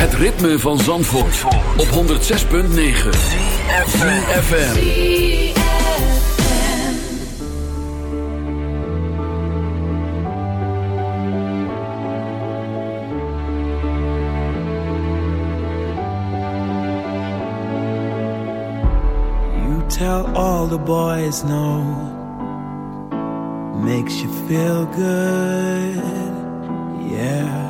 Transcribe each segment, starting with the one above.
Het ritme van Zandvoort, op 106.9 FM. You tell all the boys no. Makes you feel good, yeah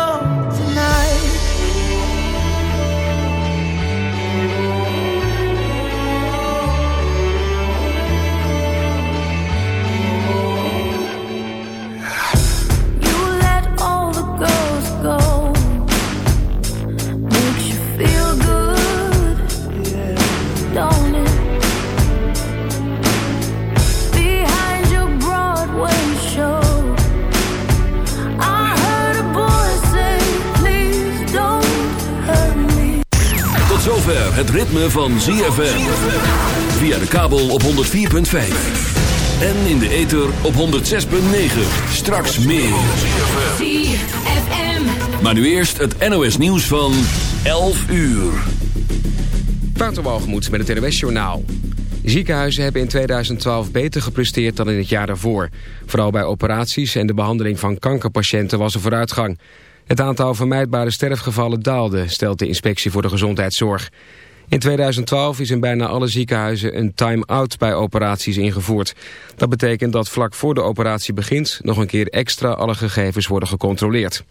het ritme van ZFM. Via de kabel op 104.5. En in de ether op 106.9. Straks meer. ZFM. Maar nu eerst het NOS nieuws van 11 uur. Waterwalgemoed met het NOS Journaal. Ziekenhuizen hebben in 2012 beter gepresteerd dan in het jaar daarvoor. Vooral bij operaties en de behandeling van kankerpatiënten was er vooruitgang. Het aantal vermijdbare sterfgevallen daalde, stelt de Inspectie voor de Gezondheidszorg. In 2012 is in bijna alle ziekenhuizen een time-out bij operaties ingevoerd. Dat betekent dat vlak voor de operatie begint nog een keer extra alle gegevens worden gecontroleerd.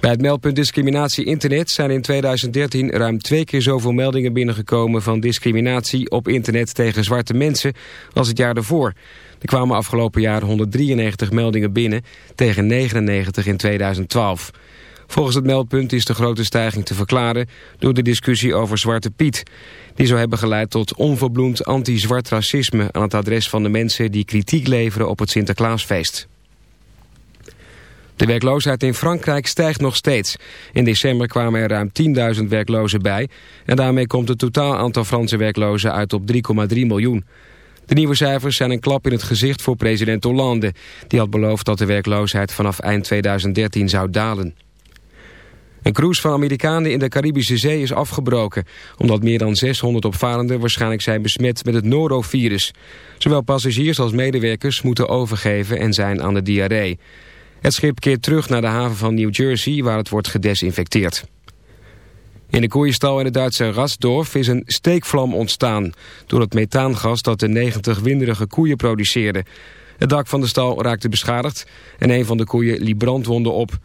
Bij het meldpunt discriminatie internet zijn in 2013 ruim twee keer zoveel meldingen binnengekomen van discriminatie op internet tegen zwarte mensen als het jaar daarvoor. Er kwamen afgelopen jaar 193 meldingen binnen tegen 99 in 2012. Volgens het meldpunt is de grote stijging te verklaren door de discussie over Zwarte Piet. Die zou hebben geleid tot onverbloemd anti-zwart racisme aan het adres van de mensen die kritiek leveren op het Sinterklaasfeest. De werkloosheid in Frankrijk stijgt nog steeds. In december kwamen er ruim 10.000 werklozen bij... en daarmee komt het totaal aantal Franse werklozen uit op 3,3 miljoen. De nieuwe cijfers zijn een klap in het gezicht voor president Hollande. Die had beloofd dat de werkloosheid vanaf eind 2013 zou dalen. Een cruise van Amerikanen in de Caribische Zee is afgebroken... omdat meer dan 600 opvarenden waarschijnlijk zijn besmet met het norovirus. Zowel passagiers als medewerkers moeten overgeven en zijn aan de diarree. Het schip keert terug naar de haven van New Jersey waar het wordt gedesinfecteerd. In de koeienstal in het Duitse Rasdorf is een steekvlam ontstaan... door het methaangas dat de 90 winderige koeien produceerde. Het dak van de stal raakte beschadigd en een van de koeien liep brandwonden op.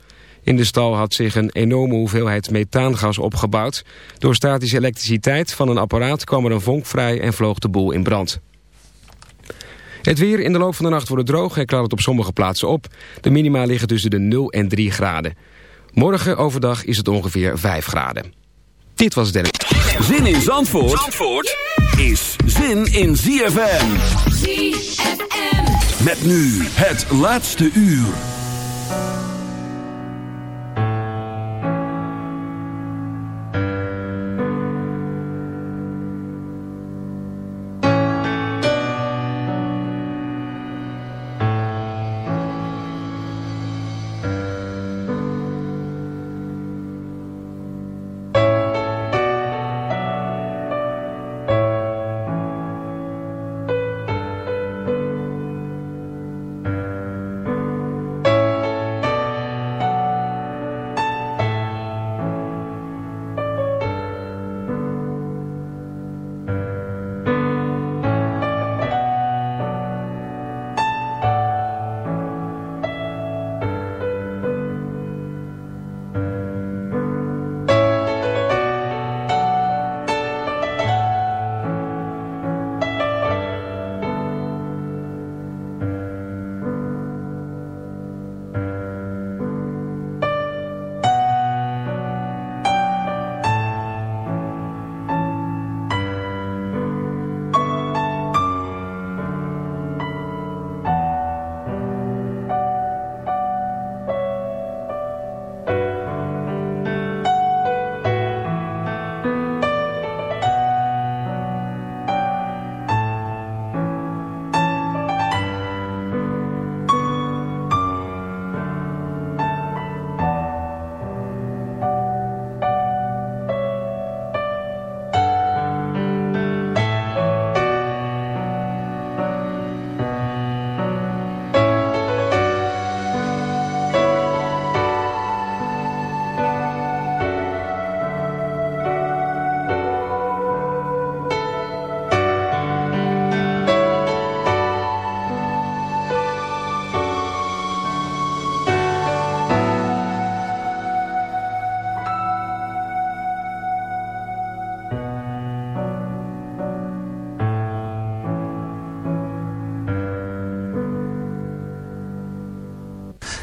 In de stal had zich een enorme hoeveelheid methaangas opgebouwd. Door statische elektriciteit van een apparaat kwam er een vonk vrij en vloog de boel in brand. Het weer in de loop van de nacht wordt het droog en klaart het op sommige plaatsen op. De minima liggen tussen de 0 en 3 graden. Morgen overdag is het ongeveer 5 graden. Dit was het Zin in Zandvoort, Zandvoort is zin in ZFM. ZFM. Met nu het laatste uur.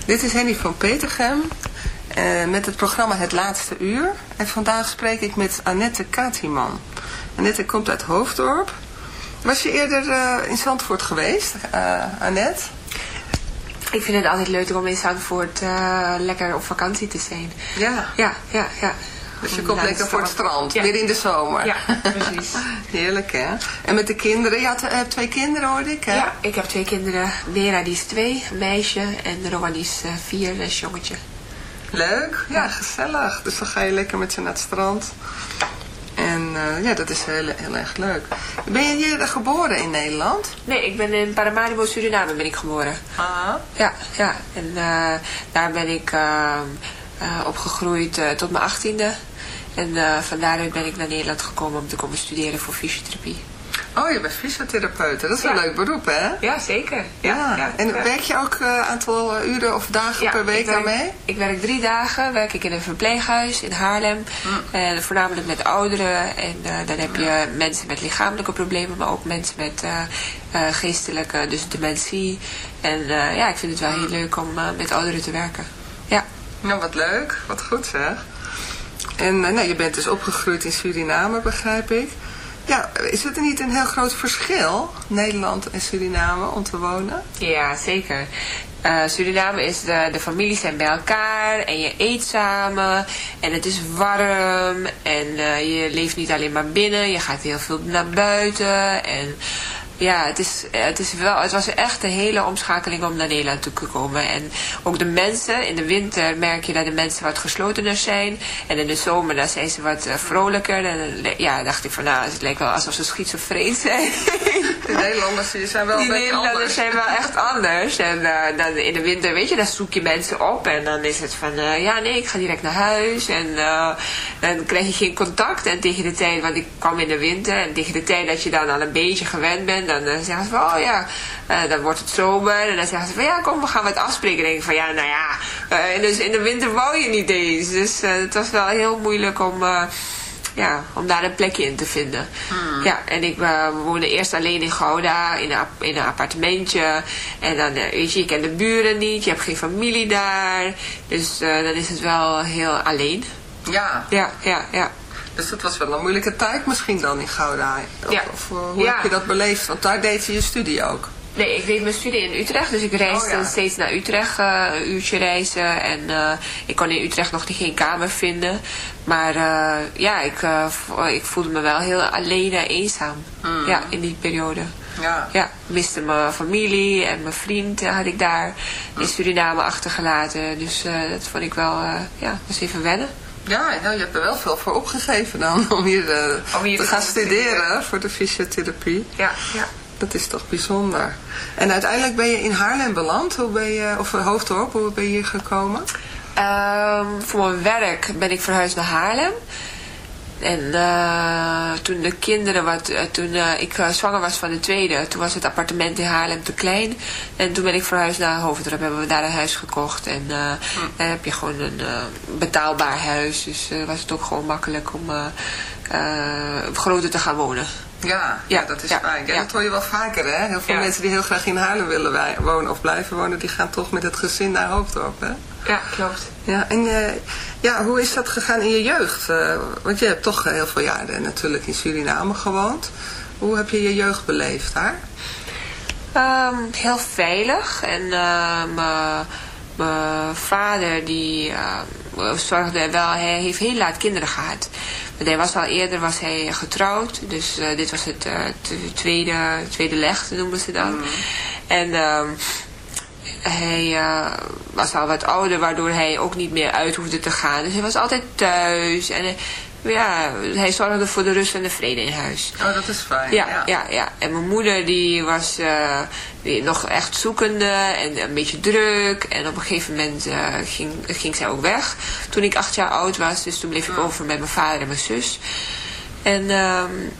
Dit is Henny van Petergem uh, met het programma Het Laatste Uur. En vandaag spreek ik met Annette Katiman. Annette komt uit Hoofddorp. Was je eerder uh, in Zandvoort geweest, uh, Annette? Ik vind het altijd leuk om in Zandvoort lekker op vakantie te zijn. Ja? Ja, ja, ja. Dus je komt lekker voor het strand, ja. in de zomer. Ja, precies. Heerlijk, hè? En met de kinderen? Je hebt twee kinderen, hoorde ik, hè? Ja, ik heb twee kinderen. Nera, die is twee, een meisje. En Rowan, die is vier, een jongetje. Leuk, ja, gezellig. Dus dan ga je lekker met ze naar het strand. En uh, ja, dat is heel, heel erg leuk. Ben je hier geboren in Nederland? Nee, ik ben in Paramaribo, Suriname ben ik geboren. Ah. Ja, ja. En uh, daar ben ik uh, opgegroeid tot mijn achttiende. En van daaruit ben ik naar Nederland gekomen om te komen studeren voor fysiotherapie. Oh, je bent fysiotherapeut. Dat is een leuk beroep, hè? Ja, zeker. Ja. ja. En werk je ook een uh, aantal uren of dagen per week daarmee? Ik werk drie dagen. Werk ik in een verpleeghuis in Haarlem. Hm. Uh, voornamelijk met ouderen. En uh, dan heb je mensen met lichamelijke problemen, maar ook mensen met geestelijke, dus dementie. En ja, ik vind het wel heel leuk om met ouderen te werken. Ja. Nou, wat leuk. Wat goed zeg. En nou, je bent dus opgegroeid in Suriname, begrijp ik. Ja, is het niet een heel groot verschil, Nederland en Suriname, om te wonen? Ja, zeker. Uh, Suriname is de, de families zijn bij elkaar en je eet samen en het is warm en je leeft niet alleen maar binnen, je gaat heel veel naar buiten en ja, het, is, het, is wel, het was echt een hele omschakeling om naar Nederland toe te komen. En ook de mensen, in de winter merk je dat de mensen wat geslotener zijn. En in de zomer dan zijn ze wat vrolijker. En ja, dacht ik van nou, het lijkt wel alsof ze schizofreen zijn. De Nederlanders die zijn wel Die Nederlanders zijn wel echt anders. En uh, dan in de winter, weet je, dan zoek je mensen op. En dan is het van, uh, ja nee, ik ga direct naar huis. En uh, dan krijg je geen contact. En tegen de tijd, want ik kwam in de winter. En tegen de tijd dat je dan al een beetje gewend bent dan uh, zeggen ze van, oh ja, uh, dan wordt het zomer. En dan zeggen ze van, ja, kom, we gaan wat afspreken. En denk ik van, ja, nou ja, uh, dus in de winter wou je niet eens. Dus het was wel heel moeilijk om, ja, om daar een plekje in te vinden. Hmm. Ja, en ik woonde eerst alleen in Gouda, in een, in een appartementje. En dan, weet je, je kent de buren niet, je hebt geen familie daar. Dus dan is het wel heel alleen. Ja. Ja, ja, ja. Dus dat was wel een moeilijke tijd misschien dan in Gouda. Of, ja. of hoe ja. heb je dat beleefd? Want daar deed je je studie ook. Nee, ik deed mijn studie in Utrecht. Dus ik reisde oh, ja. steeds naar Utrecht, uh, een uurtje reizen. En uh, ik kon in Utrecht nog geen kamer vinden. Maar uh, ja, ik, ik voelde me wel heel alleen en eenzaam. Mm. Ja, in die periode. Ja. Ja, miste mijn familie en mijn vriend had ik daar in Suriname achtergelaten. Dus dat vond ik wel, ja, was even wennen. Ja, nou, je hebt er wel veel voor opgegeven dan om hier, uh, om hier te, te gaan studeren voor de fysiotherapie. Ja, ja. Dat is toch bijzonder. En uiteindelijk ben je in Haarlem beland, hoe ben je, of Hoofddorp, hoe ben je hier gekomen? Um, voor mijn werk ben ik verhuisd naar Haarlem. En uh, toen de kinderen, wat, uh, toen uh, ik zwanger was van de tweede, toen was het appartement in Haarlem te klein. En toen ben ik verhuisd naar Hoofddorp, hebben we daar een huis gekocht. En hm. dan heb je gewoon een betaalbaar huis, dus was het ook gewoon makkelijk om groter te gaan wonen. Ja, ja, dat is fijn. Ja, dat hoor je wel vaker, hè? Heel veel mensen die heel graag in Haarlem willen wonen of blijven wonen, die gaan toch met het gezin naar Hoofddorp, hè? Ja, klopt. Ja, en uh, ja, hoe is dat gegaan in je jeugd? Uh, want je hebt toch heel veel jaren natuurlijk in Suriname gewoond. Hoe heb je je jeugd beleefd daar? Um, heel veilig. En uh, mijn vader die zorgde wel, hij heeft heel laat kinderen gehad. Want hij was al eerder was hij getrouwd. Dus uh, dit was het uh, tweede, tweede leg, noemen ze dat. Mm. En uh, hij uh, was al wat ouder, waardoor hij ook niet meer uit hoefde te gaan. Dus hij was altijd thuis. En ja, hij zorgde voor de rust en de vrede in huis. Oh, dat is fijn. Ja, ja. ja, ja. En mijn moeder die was uh, die nog echt zoekende en een beetje druk. En op een gegeven moment uh, ging, ging zij ook weg. Toen ik acht jaar oud was, dus toen bleef ik over met mijn vader en mijn zus. En um,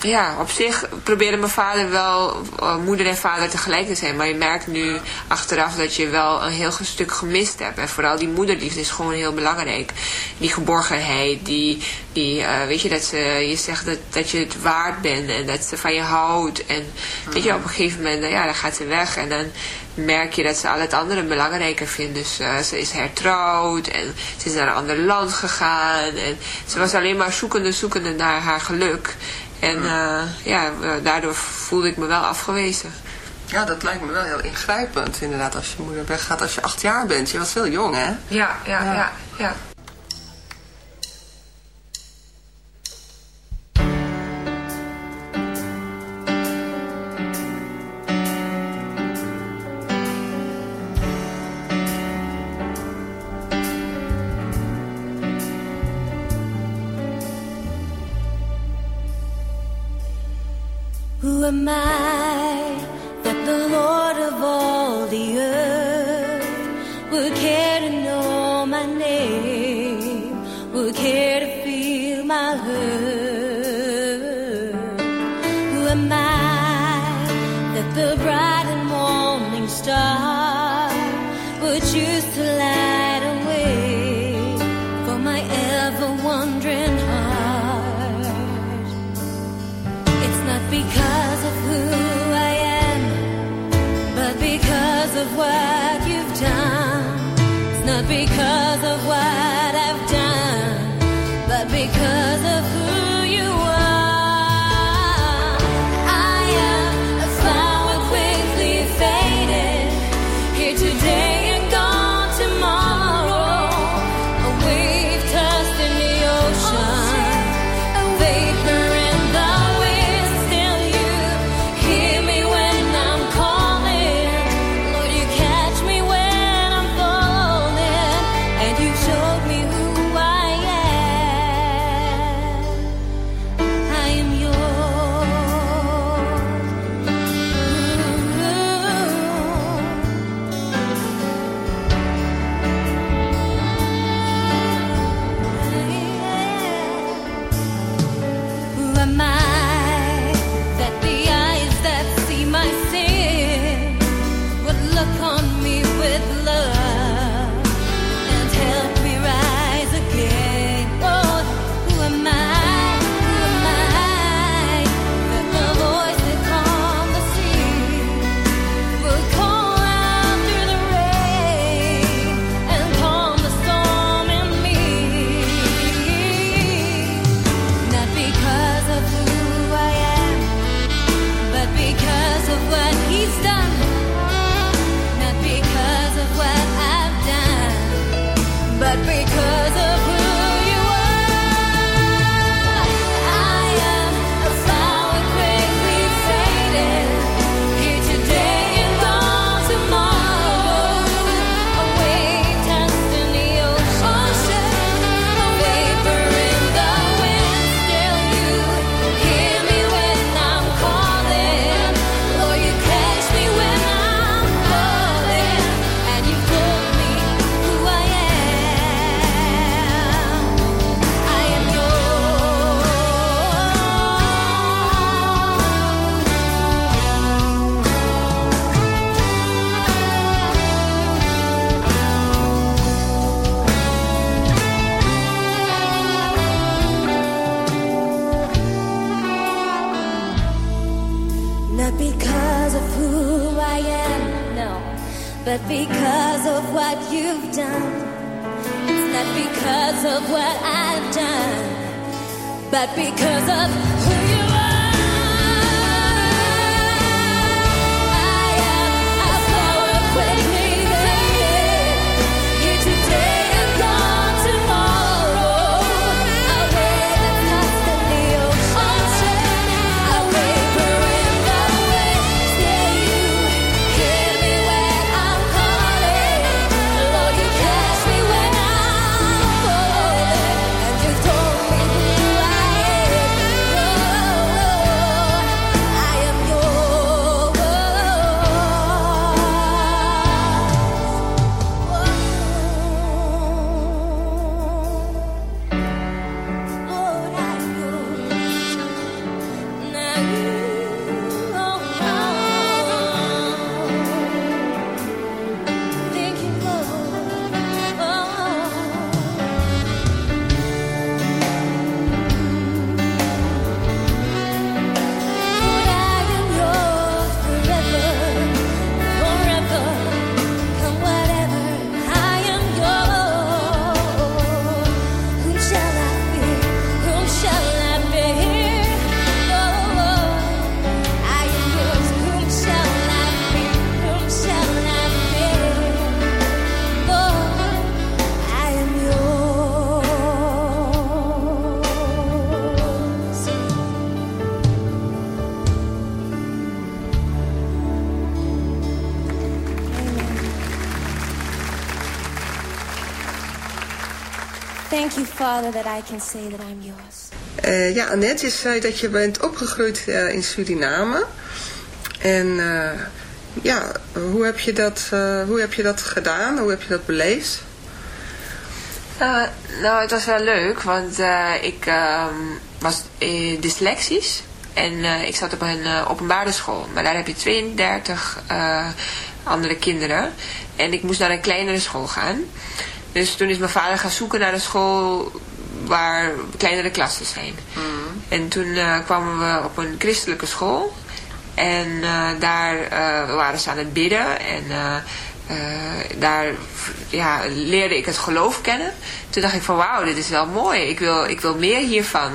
ja, op zich probeerde mijn vader wel uh, moeder en vader tegelijk te zijn. Maar je merkt nu achteraf dat je wel een heel stuk gemist hebt. En vooral die moederliefde is gewoon heel belangrijk. Die geborgenheid, die, die uh, weet je, dat ze je zegt dat, dat je het waard bent en dat ze van je houdt. En weet je, op een gegeven moment, ja, dan gaat ze weg en dan merk je dat ze al het andere belangrijker vindt. Dus uh, ze is hertrouwd en ze is naar een ander land gegaan. En ze was alleen maar zoekende, zoekende naar haar geluk. En uh, ja, daardoor voelde ik me wel afgewezen. Ja, dat lijkt me wel heel ingrijpend inderdaad als je moeder weggaat als je acht jaar bent. Je was veel jong, hè? Ja, ja, ja, ja. ja. Am I that the Lord of all the earth would care to know my name, would care to feel my hurt? Who am I that the bright and morning star would choose to light of what you've done. It's not because of what that you, Father, that I can say that I'm yours. Eh, ja, Annette, je zei dat je bent opgegroeid eh, in Suriname. En eh, ja, hoe heb, je dat, eh, hoe heb je dat gedaan? Hoe heb je dat beleefd? Uh, nou, het was wel leuk, want uh, ik uh, was uh, dyslexisch. En ik zat op een openbare school. Maar daar heb je 32 andere kinderen. En ik moest naar een kleinere school gaan. Dus toen is mijn vader gaan zoeken naar een school waar kleinere klassen zijn. Mm. En toen kwamen we op een christelijke school. En daar waren ze aan het bidden. En daar ja, leerde ik het geloof kennen. Toen dacht ik van wauw, dit is wel mooi. Ik wil, ik wil meer hiervan.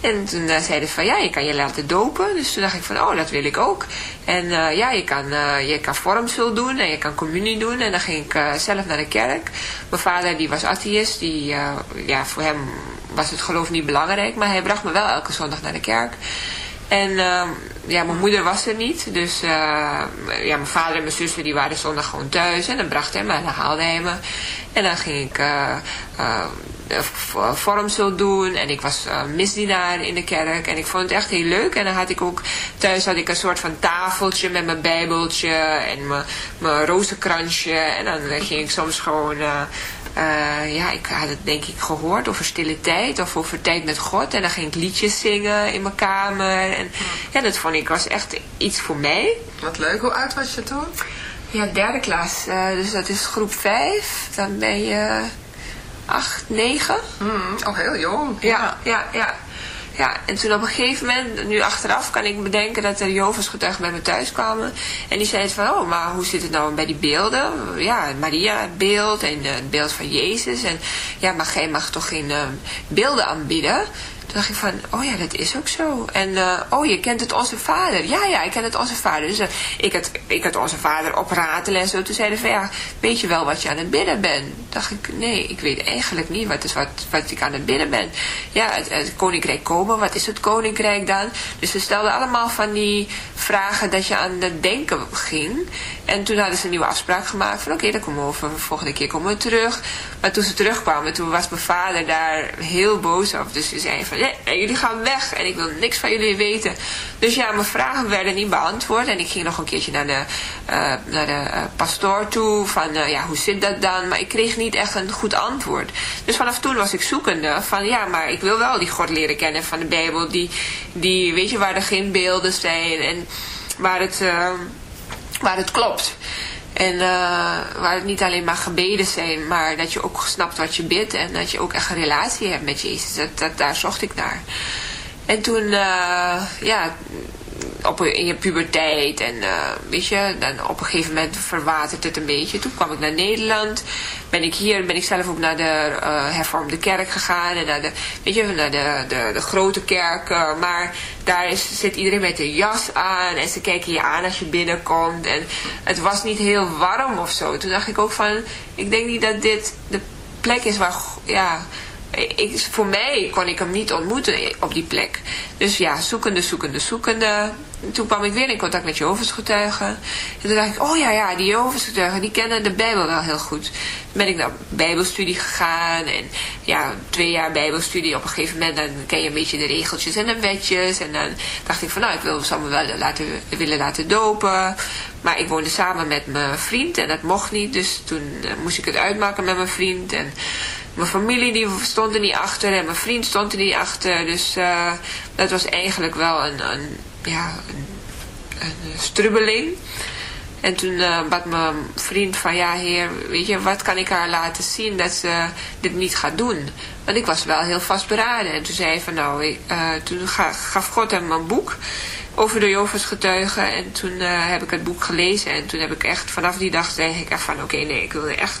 En toen uh, zeiden ze van ja, je kan je laten dopen. Dus toen dacht ik van oh, dat wil ik ook. En uh, ja, je kan, je kan vormsel doen en je kan communie doen. En dan ging ik zelf naar de kerk. Mijn vader die was atheïst. Die, ja, voor hem was het geloof niet belangrijk. Maar hij bracht me wel elke zondag naar de kerk. En uh, ja, mijn moeder was er niet. Dus uh, ja, mijn vader en mijn zussen die waren zondag gewoon thuis. En dan bracht hij me en dan haalde hij me. En dan ging ik uh, vormsel doen. En ik was misdienaar in de kerk. En ik vond het echt heel leuk. En dan had ik ook thuis had ik een soort van tafeltje met mijn bijbeltje. En mijn, mijn rozenkransje. En dan ging ik soms gewoon uh, ja, ik had het denk ik gehoord over stille tijd of over tijd met God. En dan ging ik liedjes zingen in mijn kamer. En ja, dat vond ik was echt iets voor mij. Wat leuk. Hoe oud was je toen? Ja, derde klas. Uh, dus dat is groep vijf. Dan ben je acht, negen. Mm, oh, heel jong. Ja, ja, ja. Ja, en toen op een gegeven moment, nu achteraf kan ik bedenken dat er Jovens getuigen bij me thuis kwamen. En die zeiden van, oh, maar hoe zit het nou bij die beelden? Ja, Maria het beeld en het beeld van Jezus. En ja, maar jij mag toch geen uh, beelden aanbieden? Toen dacht ik van, oh ja, dat is ook zo. En, uh, oh, je kent het Onze Vader. Ja, ja, ik ken het Onze Vader. Dus uh, ik, had, ik had Onze Vader opratelen en zo. Toen zeiden van, ja, weet je wel wat je aan het bidden bent? dacht ik, nee, ik weet eigenlijk niet wat, is wat, wat ik aan het bidden ben. Ja, het, het koninkrijk komen, wat is het koninkrijk dan? Dus we stelden allemaal van die vragen dat je aan het denken ging. En toen hadden ze een nieuwe afspraak gemaakt van, oké, dan komen we over, volgende keer komen we terug. Maar toen ze terugkwamen, toen was mijn vader daar heel boos op. Dus hij zei van, ja, jullie gaan weg en ik wil niks van jullie weten. Dus ja, mijn vragen werden niet beantwoord. En ik ging nog een keertje naar de, uh, naar de uh, pastoor toe. Van, uh, ja, hoe zit dat dan? Maar ik kreeg niet echt een goed antwoord. Dus vanaf toen was ik zoekende. Van, ja, maar ik wil wel die God leren kennen van de Bijbel. Die, die weet je, waar er geen beelden zijn. En waar het, waar het klopt. En uh, waar het niet alleen maar gebeden zijn, maar dat je ook snapt wat je bidt en dat je ook echt een relatie hebt met Jezus. Dat, daar zocht ik naar. En toen, uh, ja, op, in je puberteit en uh, weet je, dan op een gegeven moment verwatert het een beetje. Toen kwam ik naar Nederland, ben ik hier, ben ik zelf ook naar de uh, hervormde kerk gegaan en naar de, weet je, naar de, de, de grote kerk. Maar daar zit iedereen met een jas aan en ze kijken je aan als je binnenkomt en het was niet heel warm of zo. Toen dacht ik ook van, ik denk niet dat dit de plek is waar, ja ik, voor mij kon ik hem niet ontmoeten op die plek. Dus ja, zoekende, zoekende, zoekende. Toen kwam ik weer in contact met Jehovah's getuigen. En toen dacht ik, oh ja, ja, die Jehovah's getuigen, die kennen de Bijbel wel heel goed. Toen ben ik naar bijbelstudie gegaan. En ja, twee jaar bijbelstudie. Op een gegeven moment dan ken je een beetje de regeltjes en de wetjes. En dan dacht ik van, nou, ik wil, me wel laten, willen laten dopen. Maar ik woonde samen met mijn vriend en dat mocht niet. Dus toen uh, moest ik het uitmaken met mijn vriend. En mijn familie die stond er niet achter en mijn vriend stond er niet achter. Dus uh, dat was eigenlijk wel een, een ja, een, strubbeling. En toen uh, bad mijn vriend van, ja heer, weet je, wat kan ik haar laten zien dat ze dit niet gaat doen? Want ik was wel heel vastberaden. En toen zei hij van, nou, ik, uh, toen gaf God hem een boek over de Jovens getuigen. En toen uh, heb ik het boek gelezen. En toen heb ik echt, vanaf die dag zei ik echt van, oké, nee, ik wilde echt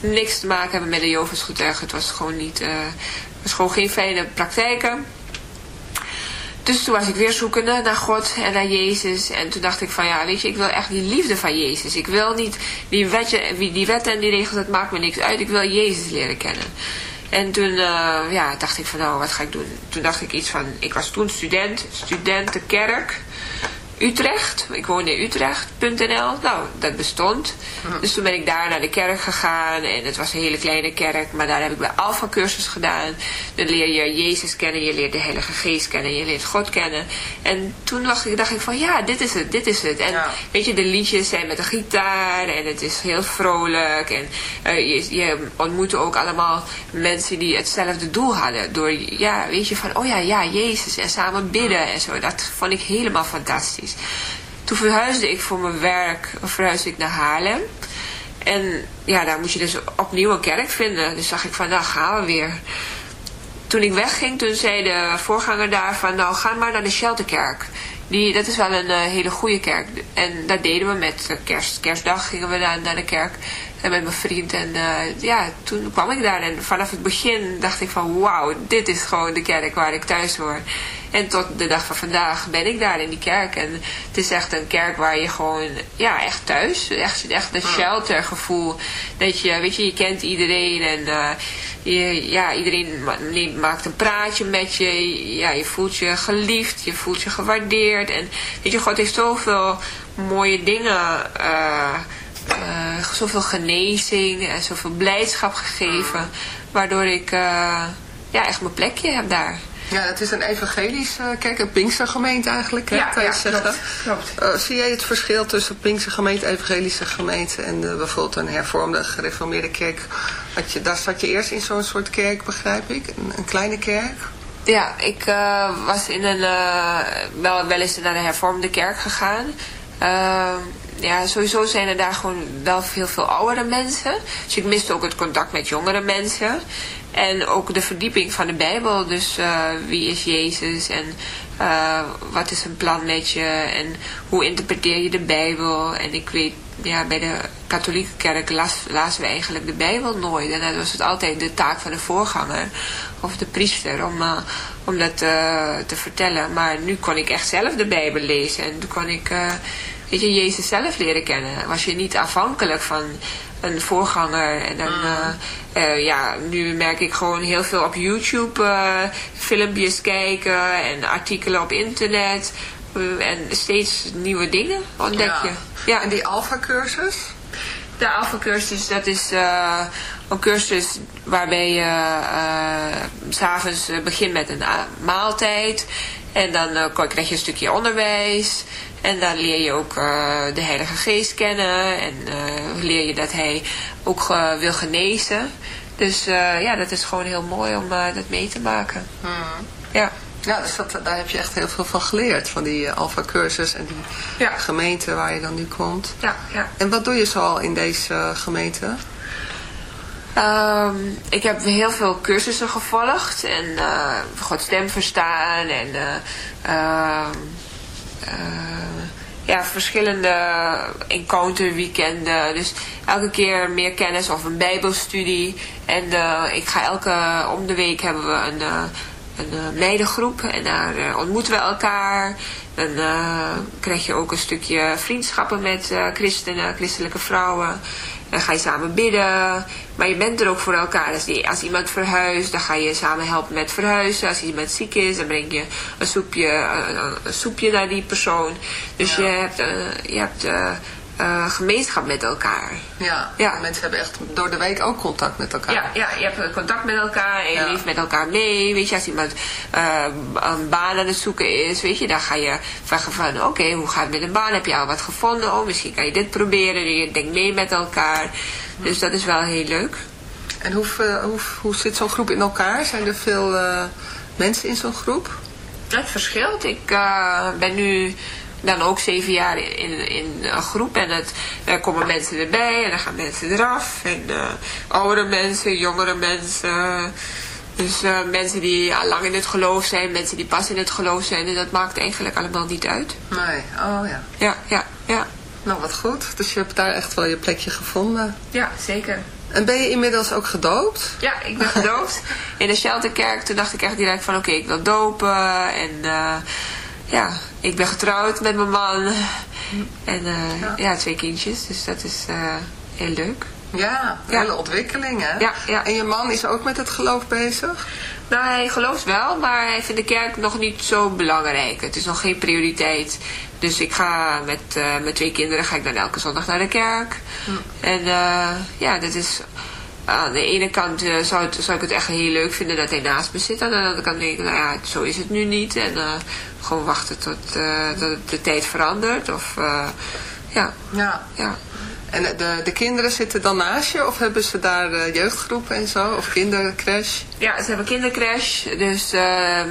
niks te maken hebben met de Jovens getuigen. Het was gewoon niet, uh, het was gewoon geen fijne praktijken. Dus toen was ik weer zoekende naar God en naar Jezus. En toen dacht ik van ja, weet je, ik wil echt die liefde van Jezus. Ik wil niet die, wetje, die wetten en die regels, dat maakt me niks uit. Ik wil Jezus leren kennen. En toen uh, ja, dacht ik van nou, wat ga ik doen? Toen dacht ik iets van, ik was toen student, studentenkerk. Utrecht. Ik woonde in Utrecht.nl. Nou, dat bestond. Dus toen ben ik daar naar de kerk gegaan. En het was een hele kleine kerk. Maar daar heb ik bij Alpha cursus gedaan. Dan leer je Jezus kennen. Je leert de Heilige Geest kennen. Je leert God kennen. En toen dacht ik, dacht ik van ja, dit is het. Dit is het. En Ja. weet je, de liedjes zijn met een gitaar. En het is heel vrolijk. En eh, je, je ontmoet ook allemaal mensen die hetzelfde doel hadden. Door, ja, weet je, van oh ja, ja, Jezus. En samen bidden en zo. Dat vond ik helemaal fantastisch. Toen verhuisde ik voor mijn werk, verhuisde ik naar Haarlem. En ja, daar moet je dus opnieuw een kerk vinden. Dus dacht ik van, nou gaan we weer. Toen ik wegging, toen zei de voorganger daar van, nou ga maar naar de Shelterkerk. Die, dat is wel een eh, hele goede kerk. En dat deden we met kerst, kerstdag gingen we daar naar de kerk. Met mijn vriend. En eh, ja, toen kwam ik daar. En vanaf het begin dacht ik van, wauw, dit is gewoon de kerk waar ik thuis hoor. En tot de dag van vandaag ben ik daar in die kerk. En het is echt een kerk waar je gewoon, ja, echt thuis. Echt, echt een sheltergevoel. Dat je, weet je, je kent iedereen. En eh, je, ja, iedereen maakt een praatje met je. Ja, je voelt je geliefd. Je voelt je gewaardeerd. En weet je, God heeft zoveel mooie dingen... eh eh, zoveel genezing en zoveel blijdschap gegeven. Waardoor ik ja, echt mijn plekje heb daar. Ja, het is een evangelische kerk, een Pinkstergemeente eigenlijk, hè, Ja, kan je ja, zeggen. klopt, klopt. Eh, zie jij het verschil tussen Pinkstergemeente, evangelische gemeente en eh, bijvoorbeeld een hervormde, gereformeerde kerk? Had je, daar zat je eerst in zo'n soort kerk, begrijp ik? Een, een kleine kerk? Ja, ik eh, was in een, eh, wel, wel eens naar de hervormde kerk gegaan. Ja, sowieso zijn er daar gewoon wel heel veel oudere mensen. Dus ik miste ook het contact met jongere mensen. En ook de verdieping van de Bijbel. Dus eh, wie is Jezus en eh, wat is een plan met je en hoe interpreteer je de Bijbel. En ik weet, ja, bij de katholieke kerk las, lazen we eigenlijk de Bijbel nooit. En dat was het altijd de taak van de voorganger of de priester om, eh, om dat te vertellen. Maar nu kon ik echt zelf de Bijbel lezen en toen kon ik weet je, Jezus zelf leren kennen. Was je niet afhankelijk van een voorganger. En dan, eh, eh, ja, nu merk ik gewoon heel veel op YouTube eh, filmpjes kijken en artikelen op internet. en steeds nieuwe dingen ontdek je. Ja. En die Alpha-cursus? De Alpha-cursus, dat is een cursus waarbij je eh, s'avonds begint met een maaltijd. En dan eh, krijg je een stukje onderwijs. En dan leer je ook eh, de Heilige Geest kennen. En eh, leer je dat hij ook wil genezen. Dus ja, dat is gewoon heel mooi om dat mee te maken. Ja. Ja, dus dat, daar heb je echt heel veel van geleerd, van die eh, Alpha-cursus en die Ja. gemeente waar je dan nu komt. Ja, ja. En wat doe je zoal in deze gemeente? Ehm, ik heb heel veel cursussen gevolgd en eh God stem verstaan en eh, ehm, eh, ja, verschillende encounter weekenden. Dus elke keer meer kennis of een bijbelstudie. En ik ga elke, om de week hebben we een, een meidengroep en daar ontmoeten we elkaar. Dan krijg je ook een stukje vriendschappen met christenen, christelijke vrouwen. Dan ga je samen bidden. Maar je bent er ook voor elkaar. Als, die, als iemand verhuist, dan ga je samen helpen met verhuizen. Als iemand ziek is, dan breng je een soepje, een, een soepje naar die persoon. Dus je hebt, eh, je hebt eh, eh, gemeenschap met elkaar. Ja, Ja. mensen hebben echt door de week ook contact met elkaar. Ja, ja, je hebt contact met elkaar en je Ja. leeft met elkaar mee. Weet je, als iemand eh, een baan aan het zoeken is, weet je, dan ga je vragen van, oké, hoe gaat het met een baan? Heb je al wat gevonden? Oh, misschien kan je dit proberen. Je denkt mee met elkaar. Dus dat is wel heel leuk. En hoe, eh, hoe, hoe zit zo'n groep in elkaar? Zijn er veel eh, mensen in zo'n groep? Het verschilt. Ik eh, ben nu dan ook zeven jaar in, in een groep en het, er komen mensen erbij en dan gaan mensen eraf. En eh, oudere mensen, jongere mensen. Dus eh, mensen die al lang in het geloof zijn, mensen die pas in het geloof zijn. En dat maakt eigenlijk allemaal niet uit. Nee, oh ja. Ja, ja, ja. Nou, wat goed. Dus je hebt daar echt wel je plekje gevonden. Ja, zeker. En ben je inmiddels ook gedoopt? Ja, ik ben gedoopt in de shelterkerk. Toen dacht ik echt direct van oké, ik wil dopen. En eh, ja, ik ben getrouwd met mijn man. En eh, ja. twee kindjes. Dus dat is eh, heel leuk. Ja, een Ja. hele ontwikkeling hè? Ja, ja. En je man is ook met het geloof bezig? Nou, hij gelooft wel, maar hij vindt de kerk nog niet zo belangrijk. Het is nog geen prioriteit. Dus ik ga met uh, mijn twee kinderen ga ik dan elke zondag naar de kerk. En uh, ja, dat is... Aan de ene kant uh, zou, het, zou ik het echt heel leuk vinden dat hij naast me zit. Aan de andere kant denk ik, nou ja, zo is het nu niet. En gewoon wachten tot, tot de tijd verandert. Of ja. Ja. ja. En de, de kinderen zitten dan naast je of hebben ze daar jeugdgroepen en zo? Of kindercrash? Ja, ze hebben kindercrash. Dus uh,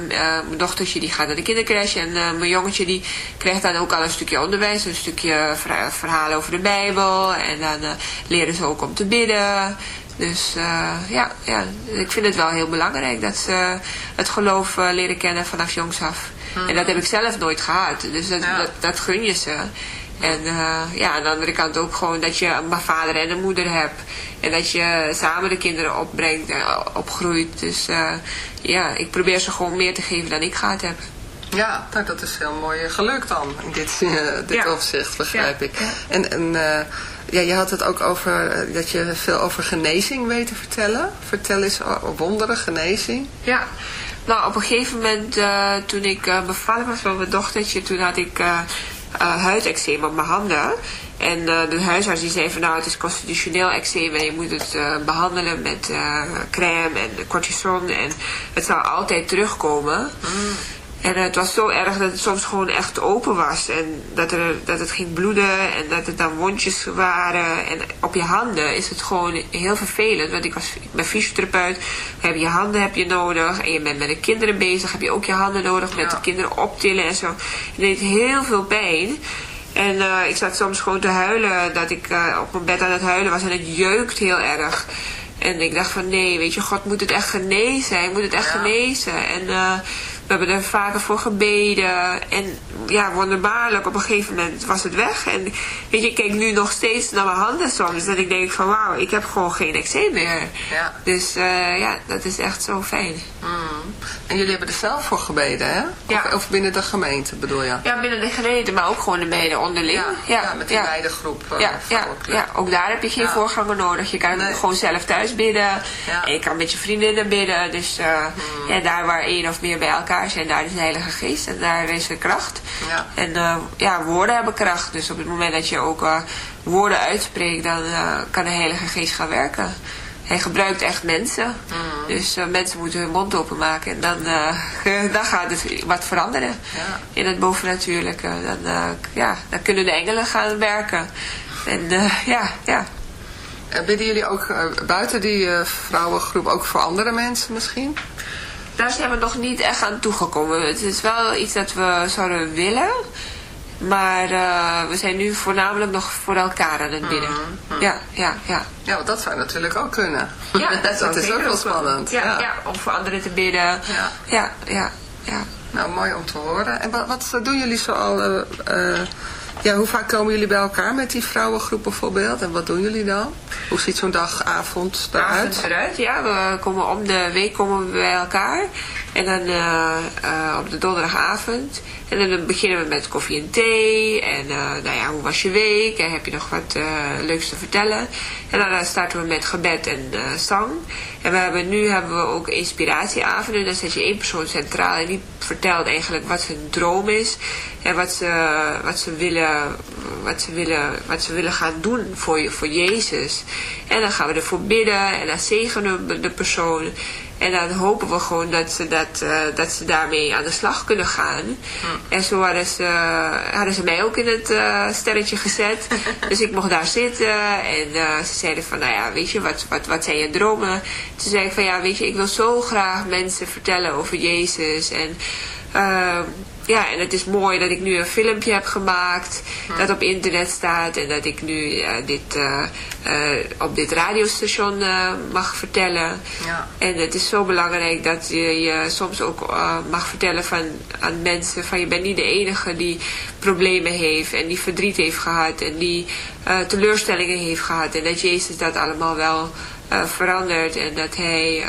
mijn dochtertje die gaat naar de kindercrash. En mijn jongetje die krijgt dan ook al een stukje onderwijs. Een stukje verhalen over de Bijbel. En dan leren ze ook om te bidden. Dus ja, ja, ik vind het wel heel belangrijk dat ze het geloof leren kennen vanaf jongs af. En dat heb ik zelf nooit gehad. Dus dat, ja. dat, dat gun je ze. En uh, ja, aan de andere kant ook gewoon dat je een vader en een moeder hebt. En dat je samen de kinderen opbrengt en opgroeit. Dus uh, ja, ik probeer ze gewoon meer te geven dan ik gehad heb. Ja, nou, dat is heel mooi gelukt dan, in dit, uh, dit ja. opzicht, begrijp ja. ik. En, en ja, je had het ook over dat je veel over genezing weet te vertellen. Vertel eens wonderen, genezing. Ja, nou op een gegeven moment toen ik bevallen was van mijn dochtertje, toen had ik huideczeem op mijn handen. En uh, de huisarts die zei van nou het is constitutioneel eczeem en je moet het uh, behandelen met crème en cortison en het zal altijd terugkomen. Mm. En het was zo erg dat het soms gewoon echt open was. En dat, er, dat het ging bloeden en dat het dan wondjes waren. En op je handen is het gewoon heel vervelend. Want ik, was, ik ben fysiotherapeut. Heb je handen heb je nodig. En je bent met de kinderen bezig. Heb je ook je handen nodig. Met Ja. de kinderen optillen en zo. Het deed heel veel pijn. En eh, ik zat soms gewoon te huilen. Dat ik eh, op mijn bed aan het huilen was. En het jeukt heel erg. En ik dacht van nee, weet je, God moet het echt genezen. Hij moet het echt Ja. genezen. En eh, we hebben er vaker voor gebeden. En ja, wonderbaarlijk, op een gegeven moment was het weg. En weet je, ik kijk nu nog steeds naar mijn handen soms. Dat ik denk van wauw, ik heb gewoon geen eczeem meer. Ja. Dus eh, ja, dat is echt zo fijn. Mm. En jullie hebben er zelf voor gebeden, hè? Ja. Of, of binnen de gemeente, bedoel je? Ja, binnen de gemeente, maar ook gewoon de meiden onderling. Ja, ja, met die meidengroep. eh, Ja, ja, ook daar heb je geen voorganger nodig. Je kan Nee. gewoon zelf thuis bidden. En je kan met je vriendinnen bidden. Dus eh, Hmm. ja, daar waar één of meer bij elkaar zijn, daar is de Heilige Geest. En daar is er kracht. Ja. En eh, ja, woorden hebben kracht. Dus op het moment dat je ook eh, woorden uitspreekt, dan eh, kan de Heilige Geest gaan werken. Hij gebruikt echt mensen. Hmm. Dus mensen moeten hun mond openmaken. En dan, dan gaat het wat veranderen Ja. in het bovennatuurlijke. Dan, ja, dan kunnen de engelen gaan werken. En ja, ja. En bidden jullie ook buiten die vrouwengroep ook voor andere mensen misschien? Daar zijn we nog niet echt aan toegekomen. Het is wel iets dat we zouden willen. Maar eh, we zijn nu voornamelijk nog voor elkaar aan het bidden. Ja, ja, ja. Ja, want dat zou natuurlijk ook kunnen. ja dat, is ook wel spannend. Ja, ja. om voor anderen te bidden. Ja. ja, ja. ja. Nou, mooi om te horen. En wat, wat doen jullie zo al... eh, eh, ja, hoe vaak komen jullie bij elkaar met die vrouwengroep bijvoorbeeld? En wat doen jullie dan? Hoe ziet zo'n dagavond eruit? avond eruit. Ja, we komen om de week komen we bij elkaar. En dan eh, eh, op de donderdagavond. En dan beginnen we met koffie en thee. En eh, nou ja, hoe was je week? En heb je nog wat leuks te vertellen? En dan starten we met gebed en zang. En we hebben, nu hebben we ook inspiratieavonden. Dan zet je één persoon centraal. En die vertelt eigenlijk wat zijn droom is. En wat ze, wat ze, willen, wat ze, willen, wat ze willen gaan doen voor, voor Jezus. En dan gaan we ervoor bidden. En dan zegenen we de persoon. En dan hopen we gewoon dat ze, dat, eh, dat ze daarmee aan de slag kunnen gaan. En zo hadden ze, hadden ze mij ook in het eh, sterretje gezet. dus ik mocht daar zitten. En eh, ze zeiden van, nou ja, weet je, wat, wat, wat zijn je dromen? Toen zei ik van, ja, weet je, ik wil zo graag mensen vertellen over Jezus. En... ja, en het is mooi dat ik nu een filmpje heb gemaakt dat op internet staat en dat ik nu eh, dit eh, eh, op dit radiostation mag vertellen. Ja. En het is zo belangrijk dat je, je soms ook mag vertellen van, aan mensen van je bent niet de enige die problemen heeft en die verdriet heeft gehad en die teleurstellingen heeft gehad en dat Jezus dat allemaal wel verandert en dat hij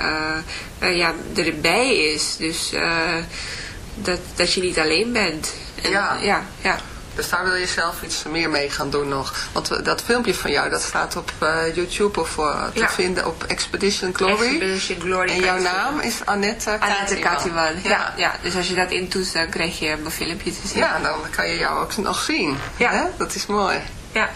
ja, erbij is. Dus eh, dat, dat je niet alleen bent. En, Ja. ja, ja. Dus daar wil je zelf iets meer mee gaan doen nog. Want dat filmpje van jou, dat staat op eh, YouTube of eh, te Ja. vinden op Expedition Glory. Expedition Glory. En jouw naam is Annette Annette Katiman. Ja. Ja. Ja. dus als je dat intoetst, dan krijg je mijn filmpje te zien. ja, dan kan je jou ook nog zien. Ja. Hè? Dat is mooi. ja.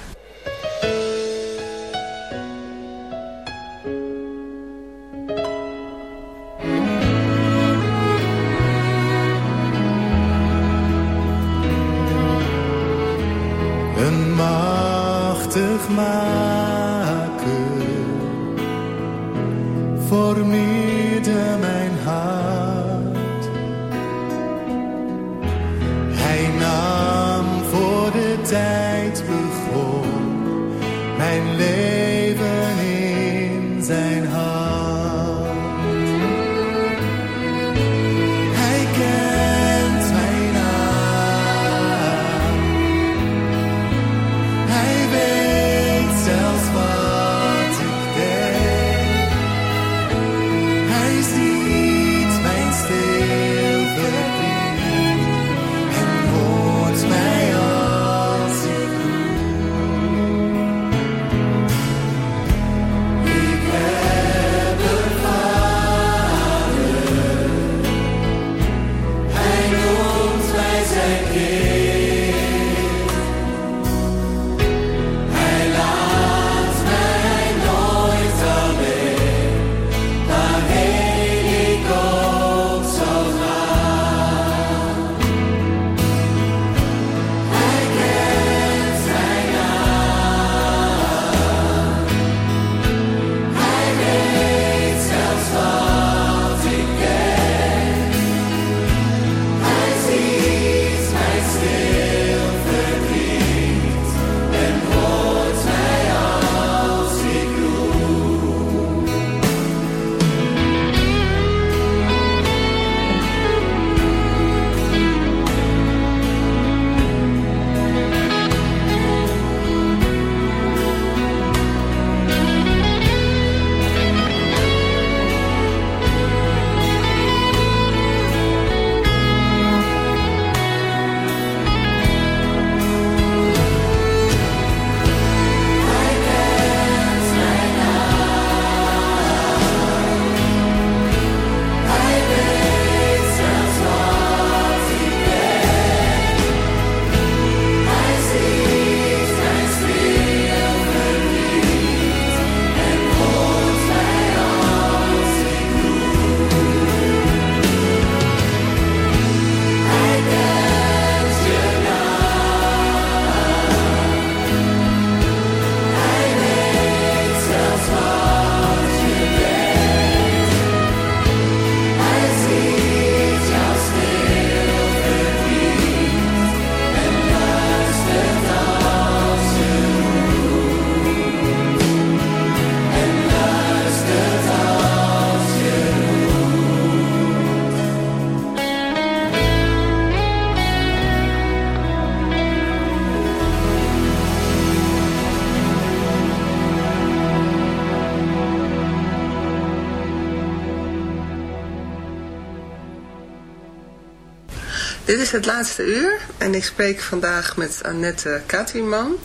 Is het laatste uur en ik spreek vandaag met Annette Katiman.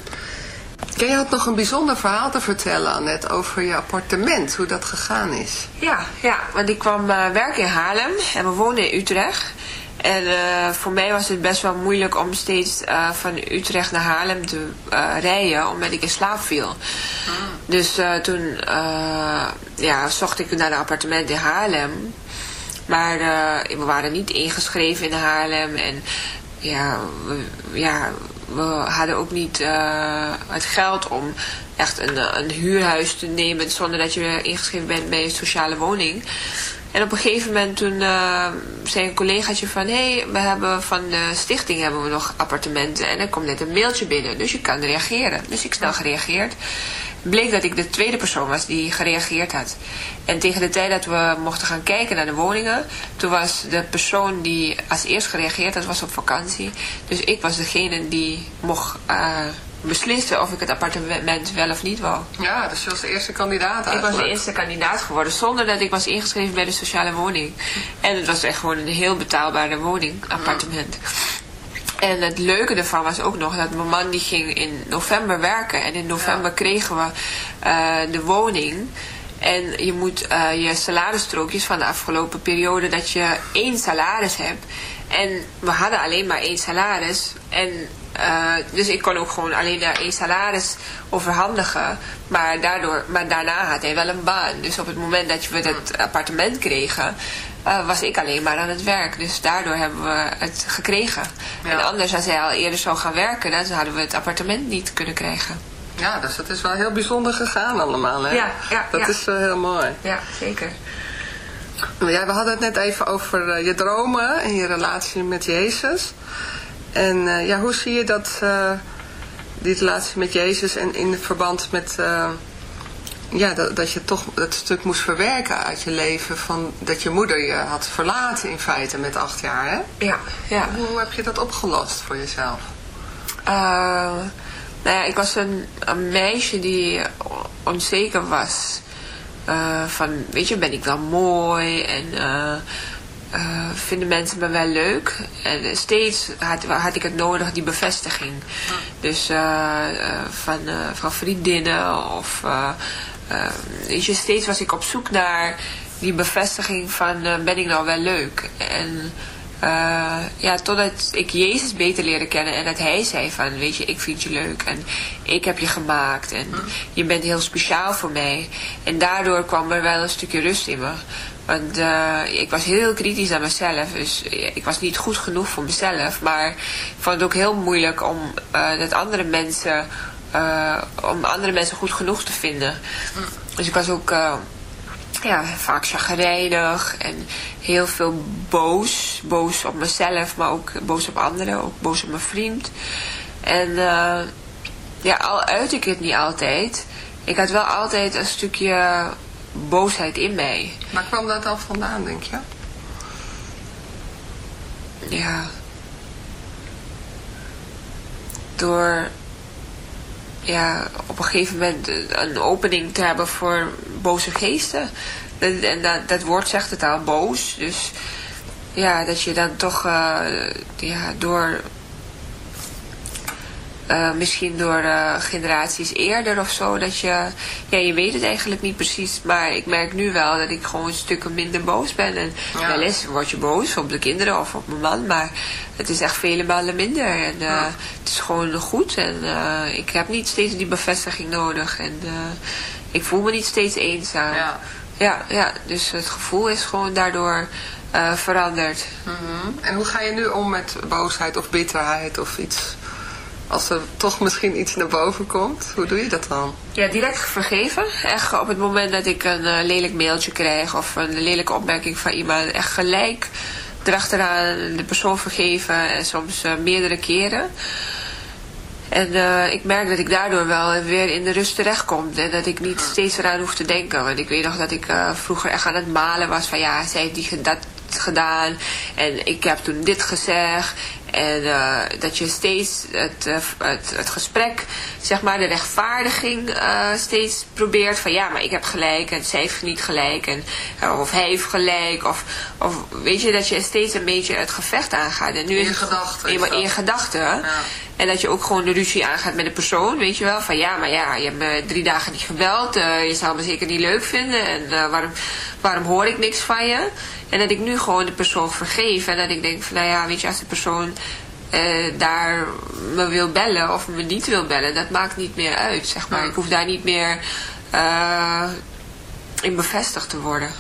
Je had nog een bijzonder verhaal te vertellen, Annette, over je appartement, hoe dat gegaan is? Ja, ja, want ik kwam eh, werken in Haarlem en we woonden in Utrecht. En eh, voor mij was het best wel moeilijk om steeds eh, van Utrecht naar Haarlem te rijden, omdat ik in slaap viel. Dus eh, toen ja, zocht ik naar een appartement in Haarlem. Maar eh, we waren niet ingeschreven in Haarlem en ja, we, ja, we hadden ook niet eh, het geld om echt een, een huurhuis te nemen zonder dat je ingeschreven bent bij een sociale woning. En op een gegeven moment toen eh, zei een collegaatje van... hé, hey, we hebben van de stichting hebben we nog appartementen en er komt net een mailtje binnen. Dus je kan reageren. Dus ik snel gereageerd. Bleek dat ik de tweede persoon was die gereageerd had. En tegen de tijd dat we mochten gaan kijken naar de woningen... toen was de persoon die als eerst gereageerd had, was op vakantie. Dus ik was degene die mocht eh, beslissen of ik het appartement wel of niet wou. Ja, dus je was de eerste kandidaat Ik was de eerste kandidaat geworden zonder dat ik was ingeschreven bij de sociale woning. En het was echt gewoon een heel betaalbare woning, appartement. En het leuke ervan was ook nog dat mijn man die ging in november werken. En in november kregen we eh, de woning. En je moet eh, je salarisstrookjes van de afgelopen periode dat je één salaris hebt. En we hadden alleen maar één salaris. En eh, dus ik kon ook gewoon alleen daar één salaris overhandigen. Maar, daardoor, maar daarna had hij wel een baan. Dus op het moment dat we het appartement kregen, eh, was ik alleen maar aan het werk. Dus daardoor hebben we het gekregen. En anders, als hij al eerder zou gaan werken, dan hadden we het appartement niet kunnen krijgen. Ja, dus dat is wel heel bijzonder gegaan allemaal, hè? Ja, ja, Dat ja. is wel heel mooi. Ja, zeker. Ja, we hadden het net even over eh, je dromen en je relatie met Jezus. En eh, ja, hoe zie je dat, die relatie met Jezus en in verband met... ja, dat, dat je toch dat stuk moest verwerken uit je leven van dat je moeder je had verlaten in feite met acht jaar, hè? Ja, ja. Hoe heb je dat opgelost voor jezelf? Eh, nou ja, ik was een, een meisje die onzeker was. Eh, van, weet je, ben ik wel mooi en eh, vinden mensen me wel leuk? En steeds had, had ik het nodig, die bevestiging. Dus van, van vriendinnen of... eh, eh, weet je, steeds was ik op zoek naar die bevestiging van eh, ben ik nou wel leuk? En eh, ja, totdat ik Jezus beter leerde kennen en dat hij zei van, weet je, ik vind je leuk en ik heb je gemaakt en je bent heel speciaal voor mij. En daardoor kwam er wel een stukje rust in me. Want eh, ik was heel kritisch aan mezelf, dus ik was niet goed genoeg voor mezelf. Maar ik vond het ook heel moeilijk om dat andere mensen, eh, om andere mensen goed genoeg te vinden. Dus ik was ook eh, ja, vaak chagrijnig en heel veel boos. Boos op mezelf, maar ook boos op anderen, ook boos op mijn vriend. En eh, ja, al uit ik het niet altijd. Ik had wel altijd een stukje boosheid in mij. Waar kwam dat dan vandaan, denk je? Ja. Door ja, op een gegeven moment een opening te hebben voor boze geesten. En en dat, dat woord zegt het al, boos. Dus ja, dat je dan toch eh, ja, door... eh, misschien door eh, generaties eerder of zo, dat je, ja, je weet het eigenlijk niet precies, maar ik merk nu wel dat ik gewoon stukken minder boos ben. En Ja. wel eens word je boos op de kinderen of op mijn man, maar het is echt vele malen minder. En eh, Ja. het is gewoon goed en ik heb niet steeds die bevestiging nodig en ik voel me niet steeds eenzaam. Ja. Ja, ja, dus het gevoel is gewoon daardoor veranderd. Mhm. En hoe ga je nu om met boosheid of bitterheid of iets? Als er toch misschien iets naar boven komt, hoe doe je dat dan? Ja, direct vergeven. Echt op het moment dat ik een eh, lelijk mailtje krijg of een lelijke opmerking van iemand, echt gelijk erachteraan de persoon vergeven en soms eh, meerdere keren. En eh, ik merk dat ik daardoor wel weer in de rust terechtkom. En dat ik niet steeds eraan hoef te denken. Want ik weet nog dat ik vroeger echt aan het malen was. Van ja, zij heeft die, dat gedaan. En ik heb toen dit gezegd. En eh, dat je steeds het, eh, het, het gesprek, zeg maar, de rechtvaardiging eh, steeds probeert. Van ja, maar ik heb gelijk en zij heeft niet gelijk. En, of hij heeft gelijk. Of, of weet je, dat je steeds een beetje het gevecht aangaat. En nu In gedachten In, gedachten. Ja. En dat je ook gewoon de ruzie aangaat met de persoon, weet je wel. Van ja, maar ja, je hebt me drie dagen niet gebeld. je zal me zeker niet leuk vinden. En waarom, waarom hoor ik niks van je? En dat ik nu gewoon de persoon vergeef. En dat ik denk van, nou ja, weet je, als de persoon eh, daar me wil bellen of me niet wil bellen, dat maakt niet meer uit, zeg maar. Ik hoef daar niet meer eh, in bevestigd te worden.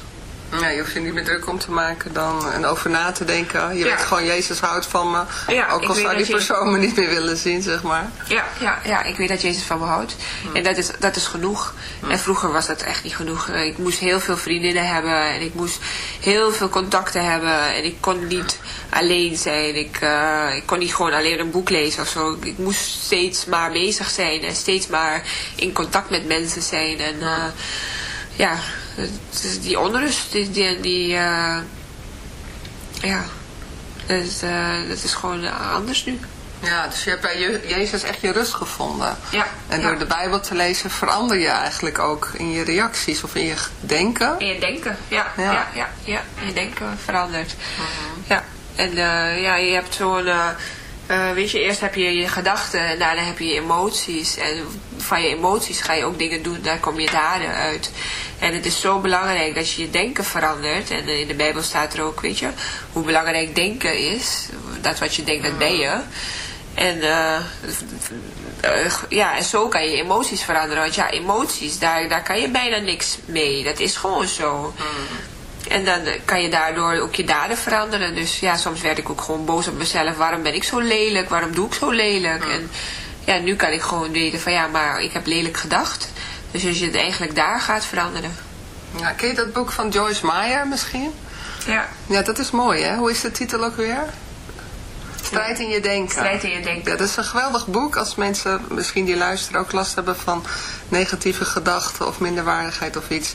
Ja, je hoeft je niet meer druk om te maken dan en over na te denken. Je Ja. weet gewoon, Jezus houdt van me. Ja, ook al zou die je- persoon me niet meer willen zien, zeg maar. Ja, ja, ja, ik weet dat Jezus van me houdt. En dat is, dat is genoeg. En vroeger was dat echt niet genoeg. Eh, Ik moest heel veel vriendinnen hebben. En ik moest heel veel contacten hebben. En ik kon niet alleen zijn. Ik, eh, ik kon niet gewoon alleen een boek lezen of zo. Ik moest steeds maar bezig zijn. En steeds maar in contact met mensen zijn. En eh, ja, is die onrust, die, die, die eh, ja, dat is, eh, dat is gewoon eh, anders nu. Ja, dus je hebt bij Je- Jezus echt je rust gevonden. Ja, En ja. door de Bijbel te lezen verander je eigenlijk ook in je reacties of in je denken. In je denken, ja. Ja. Ja, ja, je denken verandert. Ja. En eh, ja, je hebt zo'n... eh, Eh, weet je, eerst heb je je gedachten en daarna heb je je emoties. En van je emoties ga je ook dingen doen, daar kom je daden uit. En het is zo belangrijk dat je je denken verandert. En in de Bijbel staat er ook, weet je, hoe belangrijk denken is. Dat wat je denkt, dat ben je. En eh, eh, ja, en zo kan je emoties veranderen. Want ja, emoties, daar, daar kan je bijna niks mee. Dat is gewoon zo. En dan kan je daardoor ook je daden veranderen. Dus ja, soms werd ik ook gewoon boos op mezelf. Waarom ben ik zo lelijk? Waarom doe ik zo lelijk? En ja, nu kan ik gewoon weten van ja, maar ik heb lelijk gedacht. Dus als je het eigenlijk daar gaat veranderen. Ja, ken je dat boek van Joyce Meyer misschien? Ja. Ja, dat is mooi hè. Hoe is de titel ook weer? Strijd in je denken. Strijd in je denken. Ja, dat is een geweldig boek als mensen misschien die luisteren ook last hebben van negatieve gedachten of minderwaardigheid of iets.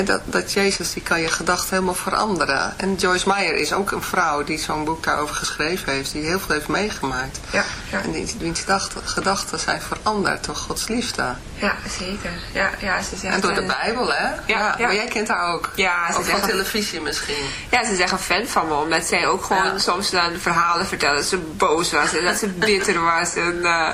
Dat, dat Jezus, die kan je gedachten helemaal veranderen. En Joyce Meyer is ook een vrouw die zo'n boek daarover geschreven heeft, die heel veel heeft meegemaakt. Ja, ja. En die, wiens gedachten, zijn veranderd door Gods liefde. Ja, zeker. Ja, ja, ze zegt, En door de eh, Bijbel, hè? Ja, ja. Maar jij kent haar ook. Ja, ze Ook van televisie misschien. Ja, ze is echt een fan van me, omdat zij ook gewoon soms dan verhalen vertelde dat ze boos was en dat ze bitter was. En eh,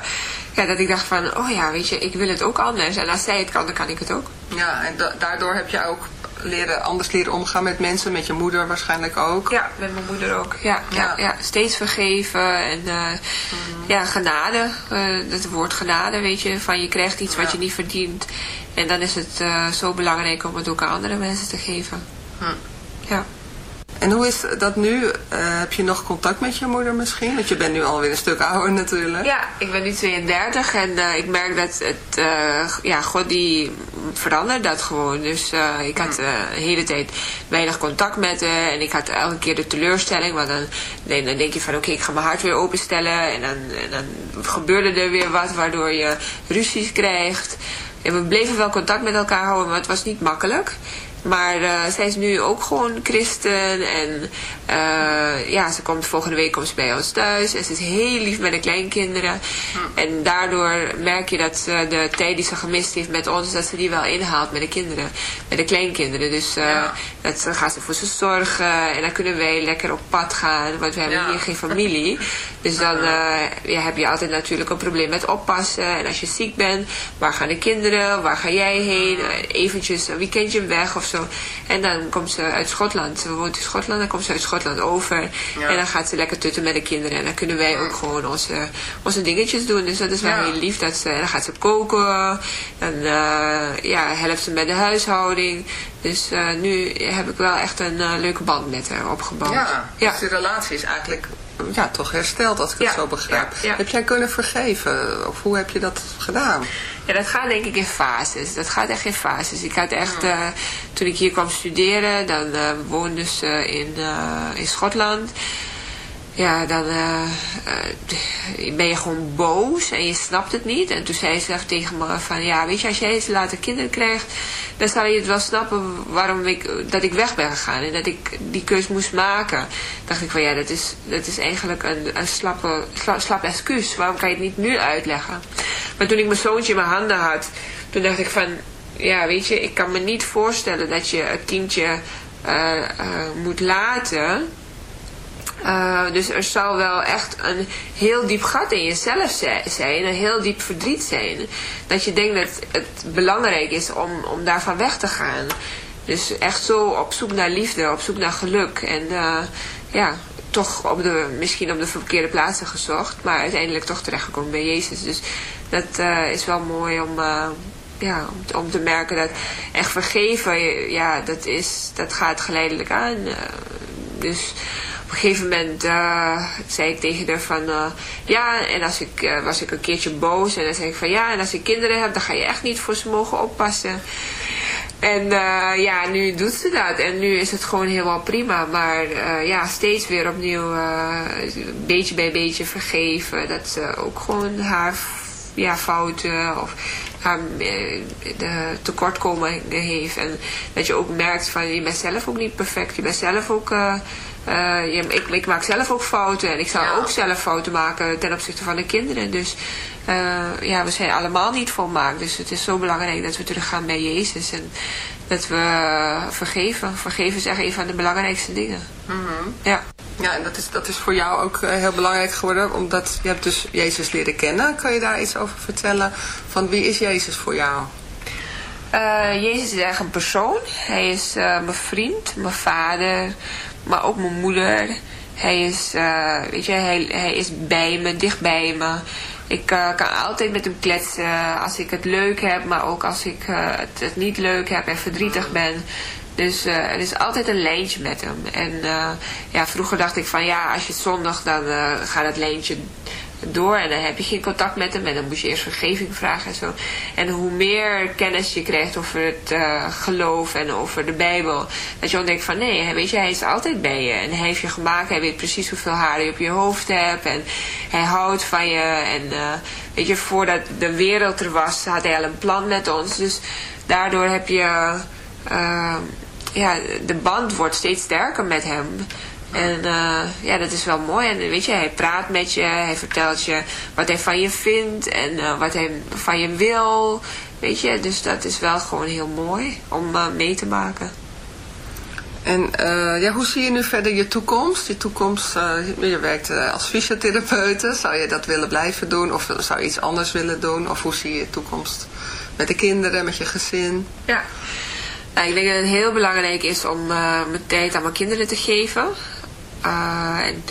ja, dat ik dacht van, oh ja, weet je, ik wil het ook anders. En als zij het kan, dan kan ik het ook. Ja, en da- daardoor heb je ook leren, anders leren omgaan met mensen, met je moeder waarschijnlijk ook. Ja, met mijn moeder ook. Ja, ja. Ja. ja, steeds vergeven en eh, ja, genade. eh het woord genade, weet je, van je krijgt iets wat je niet verdient. En dan is het eh, zo belangrijk om het ook aan andere mensen te geven. Hm. Ja. En hoe is dat nu? Eh, heb je nog contact met je moeder misschien? Want je bent nu alweer een stuk ouder natuurlijk. Ja, ik ben nu 32 en eh, ik merk dat het, eh, ja, God die verandert dat gewoon. Dus ik had eh, de hele tijd weinig contact met haar en ik had elke keer de teleurstelling. Want dan, nee, dan denk je van oké, ik ga mijn hart weer openstellen en dan, en dan gebeurde er weer wat waardoor je ruzies krijgt. En we bleven wel contact met elkaar houden, maar het was niet makkelijk. Maar eh, zij is nu ook gewoon christen en eh, ja, ze komt volgende week komt ze bij ons thuis en ze is heel lief met de kleinkinderen. En daardoor merk je dat ze de tijd die ze gemist heeft met ons, dat ze die wel inhaalt met de kinderen, met de kleinkinderen. Dus eh, Ja. dat ze, gaat ze voor ze zorgen en dan kunnen wij lekker op pad gaan, want we hebben Ja. hier geen familie. Dus dan ja, heb je altijd natuurlijk een probleem met oppassen. En als je ziek bent, waar gaan de kinderen, waar ga jij heen? Eventjes een weekendje weg of zo. En dan komt ze uit Schotland. Ze woont in Schotland, dan komt ze uit Schotland over. Ja. En dan gaat ze lekker tutten met de kinderen. En dan kunnen wij ook gewoon onze, onze dingetjes doen. Dus dat is wel Ja. heel lief. Dat ze, en dan gaat ze koken. En eh, ja, helpt ze met de huishouding. Dus eh, nu heb ik wel echt een eh, leuke band met haar opgebouwd. Ja, ja. dus de relatie is eigenlijk ja, toch hersteld als ik het zo begrijp. Heb jij kunnen vergeven? Of hoe heb je dat gedaan? Ja, dat gaat denk ik in fases. Dat gaat echt in fases. Ik had echt, eh, toen ik hier kwam studeren, dan eh woonde ze in, eh, in Schotland. Ja, dan eh, eh, ben je gewoon boos en je snapt het niet. En toen zei ze tegen me van, ja, weet je, als jij eens later kinderen krijgt, dan zal je het wel snappen waarom ik, dat ik weg ben gegaan en dat ik die keus moest maken. dacht ik van, ja, dat is, dat is eigenlijk een, een slappe, sla, slap excuus. Waarom kan je het niet nu uitleggen? Maar toen ik mijn zoontje in mijn handen had, toen dacht ik van, ja, weet je, ik kan me niet voorstellen dat je het kindje eh, moet laten. Uh, dus er zal wel echt een heel diep gat in jezelf zijn, een heel diep verdriet zijn. Dat je denkt dat het belangrijk is om, om daarvan weg te gaan. Dus echt zo op zoek naar liefde, op zoek naar geluk. En uh, ja, toch op de, misschien op de verkeerde plaatsen gezocht, maar uiteindelijk toch terechtgekomen bij Jezus. Dus dat uh, is wel mooi om, ja, om, om, te merken dat echt vergeven, ja, dat, is, dat gaat geleidelijk aan. dus op een gegeven moment uh, zei ik tegen haar van, uh, ja, en als ik, uh, was ik een keertje boos en dan zei ik van, ja, en als ik kinderen heb, dan ga je echt niet voor ze mogen oppassen. En ja, nu doet ze dat en nu is het gewoon helemaal prima, maar ja, steeds weer opnieuw, beetje bij beetje vergeven, dat ze ook gewoon haar ja, fouten of haar de tekortkomingen heeft en dat je ook merkt van, je bent zelf ook niet perfect, je bent zelf ook... Uh, je, ik, ik, maak zelf ook fouten en ik zou ja. ook zelf fouten maken ten opzichte van de kinderen. Dus uh, ja, we zijn allemaal niet volmaakt. Dus het is zo belangrijk dat we teruggaan bij Jezus en dat we vergeven. Vergeven is echt een van de belangrijkste dingen. Mm -hmm. Ja. Ja, en dat is, dat is voor jou ook eh, heel belangrijk geworden, omdat je hebt dus Jezus leren kennen. Kan je daar iets over vertellen? Van wie is Jezus voor jou? Eh, Jezus is echt een persoon. Hij is eh, mijn vriend, mijn vader, maar ook mijn moeder. Hij is, eh, weet je, hij, hij is bij me, dicht bij me. Ik eh, kan altijd met hem kletsen als ik het leuk heb, maar ook als ik eh, het, het niet leuk heb en verdrietig ben. Dus er is altijd een lijntje met hem. En ja, vroeger dacht ik van ja, als je zondag dan eh, gaat dat lijntje door en dan heb je geen contact met hem en dan moet je eerst vergeving vragen en zo. En hoe meer kennis je krijgt over het eh, geloof en over de Bijbel, dat je ontdekt van nee, weet je, hij is altijd bij je en hij heeft je gemaakt, hij weet precies hoeveel haar je op je hoofd hebt en hij houdt van je en eh, weet je, voordat de wereld er was, had hij al een plan met ons. Dus daardoor heb je, eh, ja, de band wordt steeds sterker met hem. En eh, ja, dat is wel mooi. En weet je, hij praat met je, hij vertelt je wat hij van je vindt en eh, wat hij van je wil. Weet je, dus dat is wel gewoon heel mooi om eh, mee te maken. En ja, hoe zie je nu verder je toekomst? Je toekomst, je werkt als fysiotherapeute. Zou je dat willen blijven doen? Of zou je iets anders willen doen? Of hoe zie je je toekomst met de kinderen, met je gezin? Ja. Nou, ik denk dat het heel belangrijk is om mijn tijd aan mijn kinderen te geven. Eh, en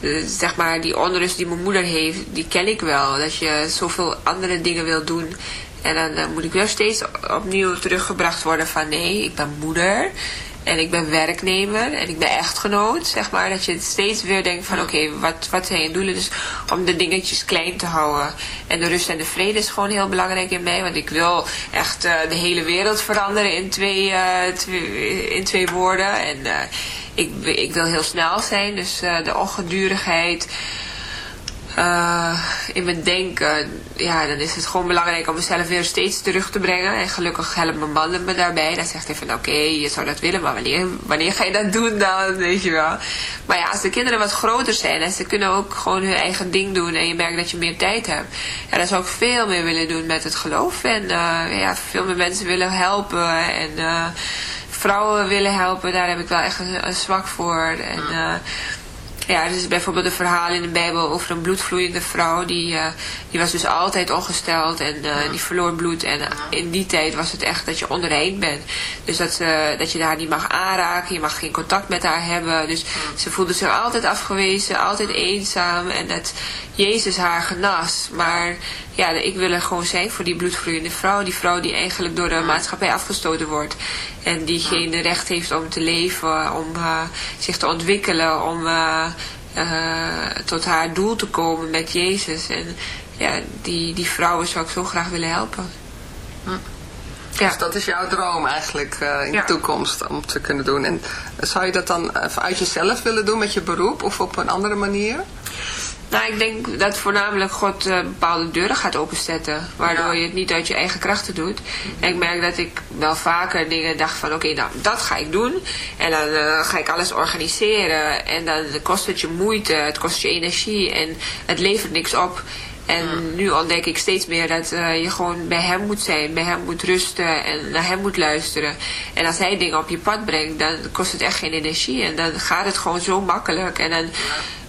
eh, zeg maar, die onrust die mijn moeder heeft, die ken ik wel. Dat je zoveel andere dingen wil doen. En dan eh, moet ik wel steeds opnieuw teruggebracht worden van nee, ik ben moeder. En ik ben werknemer en ik ben echtgenoot, zeg maar. Dat je steeds weer denkt van oké, wat, wat zijn je doelen? Dus om de dingetjes klein te houden. En de rust en de vrede is gewoon heel belangrijk in mij. Want ik wil echt eh, de hele wereld veranderen in twee, eh, in twee woorden. En eh, ik, ik wil heel snel zijn. Dus de ongedurigheid eh, in mijn denken, ja, dan is het gewoon belangrijk om mezelf weer steeds terug te brengen. En gelukkig helpt mijn man me daarbij. Dan zegt hij van, oké, je zou dat willen, maar wanneer, wanneer ga je dat doen dan, weet je wel. Maar ja, als de kinderen wat groter zijn en ze kunnen ook gewoon hun eigen ding doen en je merkt dat je meer tijd hebt. Ja, dan zou ik veel meer willen doen met het geloof. En eh, ja, veel meer mensen willen helpen en... eh, vrouwen willen helpen, daar heb ik wel echt een, een zwak voor. En ja, is bijvoorbeeld een verhaal in de Bijbel over een bloedvloeiende vrouw. Die, eh, die was dus altijd ongesteld en eh, die verloor bloed. En eh, in die tijd was het echt dat je onrein bent. Dus dat, ze, dat je haar niet mag aanraken, je mag geen contact met haar hebben. Dus ze voelde zich altijd afgewezen, altijd eenzaam. En dat Jezus haar genas. Maar ja, ik wil er gewoon zijn voor die bloedvloeiende vrouw. Die vrouw die eigenlijk door de maatschappij afgestoten wordt. En die geen recht heeft om te leven, om eh, zich te ontwikkelen, om eh, eh, tot haar doel te komen met Jezus. En ja, die, die vrouwen zou ik zo graag willen helpen. Ja. Dus dat is jouw droom eigenlijk in Ja. de toekomst om te kunnen doen. En zou je dat dan uit jezelf willen doen met je beroep of op een andere manier? Nou, ik denk dat voornamelijk God eh, bepaalde deuren gaat openzetten. Waardoor Ja. je het niet uit je eigen krachten doet. En ik merk dat ik wel vaker dingen dacht van... Oké, nou, dat ga ik doen. En dan eh, ga ik alles organiseren. En dan kost het je moeite. Het kost je energie. En het levert niks op. En nu ontdek ik steeds meer dat eh, je gewoon bij hem moet zijn. Bij hem moet rusten. En naar hem moet luisteren. En als hij dingen op je pad brengt... Dan kost het echt geen energie. En dan gaat het gewoon zo makkelijk. En dan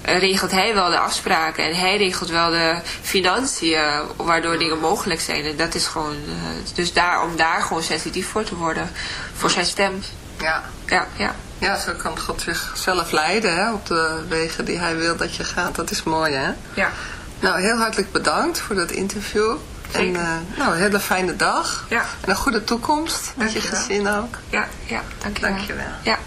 eh, regelt hij wel de afspraken en hij regelt wel de financiën, waardoor dingen mogelijk zijn. En dat is gewoon, eh, dus daar, om daar gewoon sensitief voor te worden, voor zijn stem. Ja. Ja, ja. Ja, zo kan God zichzelf leiden hè, op de wegen die hij wil dat je gaat. Dat is mooi hè. Ja, Nou, heel hartelijk bedankt voor dat interview. En eh, nou, een hele fijne dag. Ja. En een goede toekomst met je gezin ook. ja, ja, dankjewel. Dankjewel. Ja.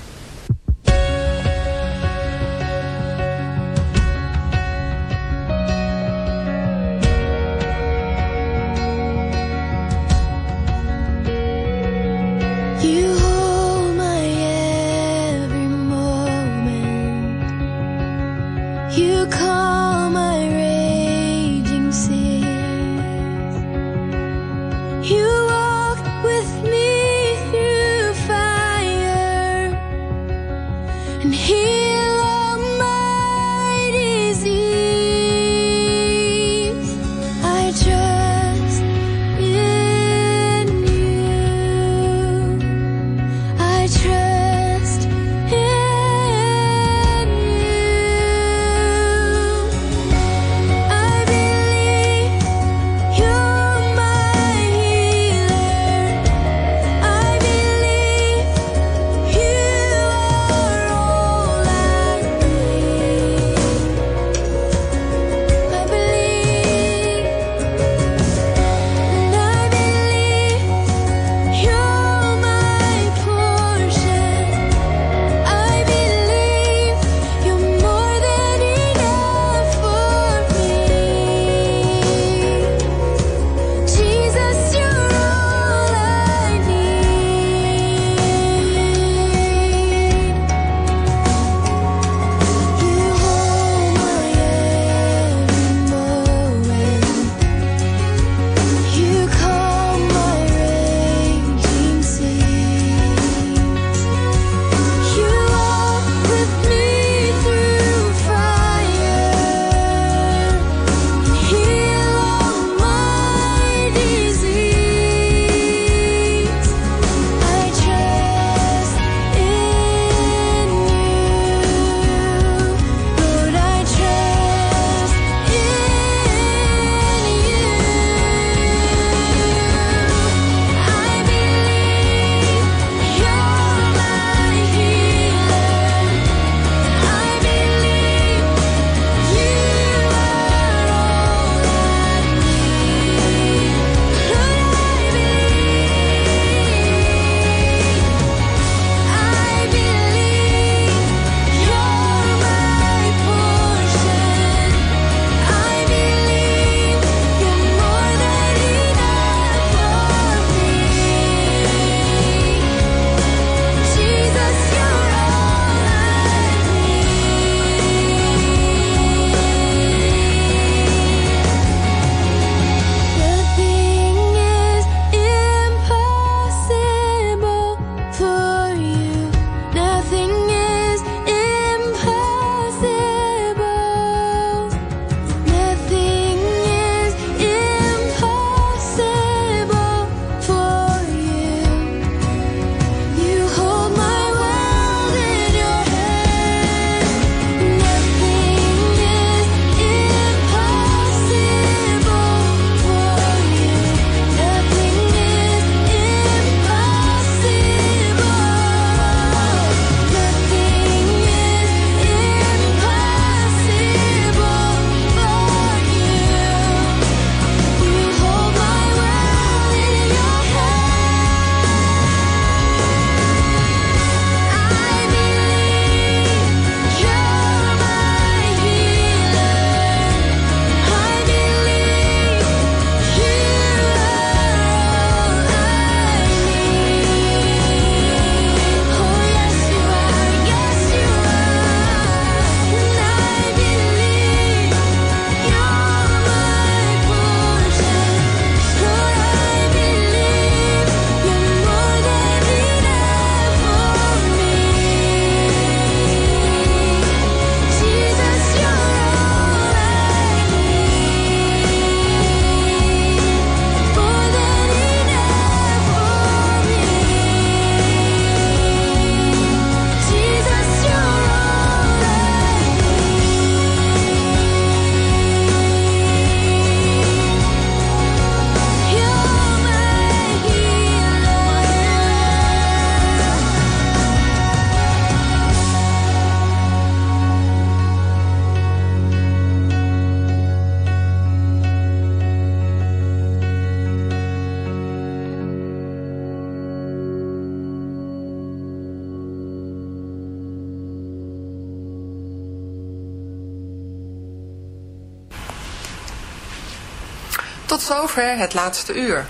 Het laatste uur.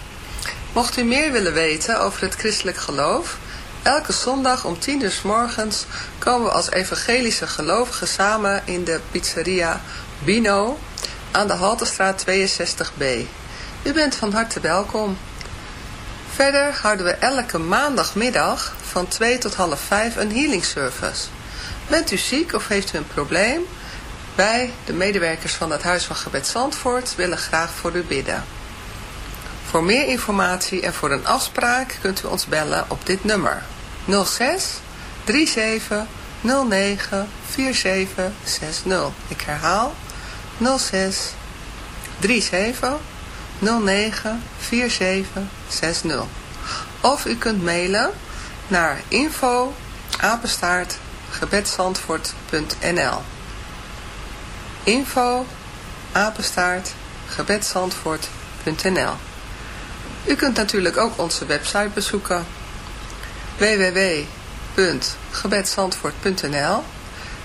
Mocht u meer willen weten over het christelijk geloof, elke zondag om 10 uur s morgens komen we als evangelische gelovigen samen in de pizzeria Bino aan de Haltestraat 62b. U bent van harte welkom. Verder houden we elke maandagmiddag van 2 tot half 5 een healing service. Bent u ziek of heeft u een probleem? Wij, de medewerkers van het Huis van Gebed Zandvoort, willen graag voor u bidden. Voor meer informatie en voor een afspraak kunt u ons bellen op dit nummer 06 37 09 47 60. Ik herhaal 06 37 09 47 60. Of u kunt mailen naar info apenstaart gebedsandvoort.nl info apenstaart U kunt natuurlijk ook onze website bezoeken www.gebedsandvoort.nl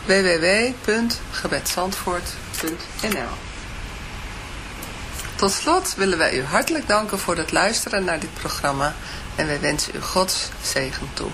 www.gebedsandvoort.nl Tot slot willen wij u hartelijk danken voor het luisteren naar dit programma en wij wensen u Gods zegen toe.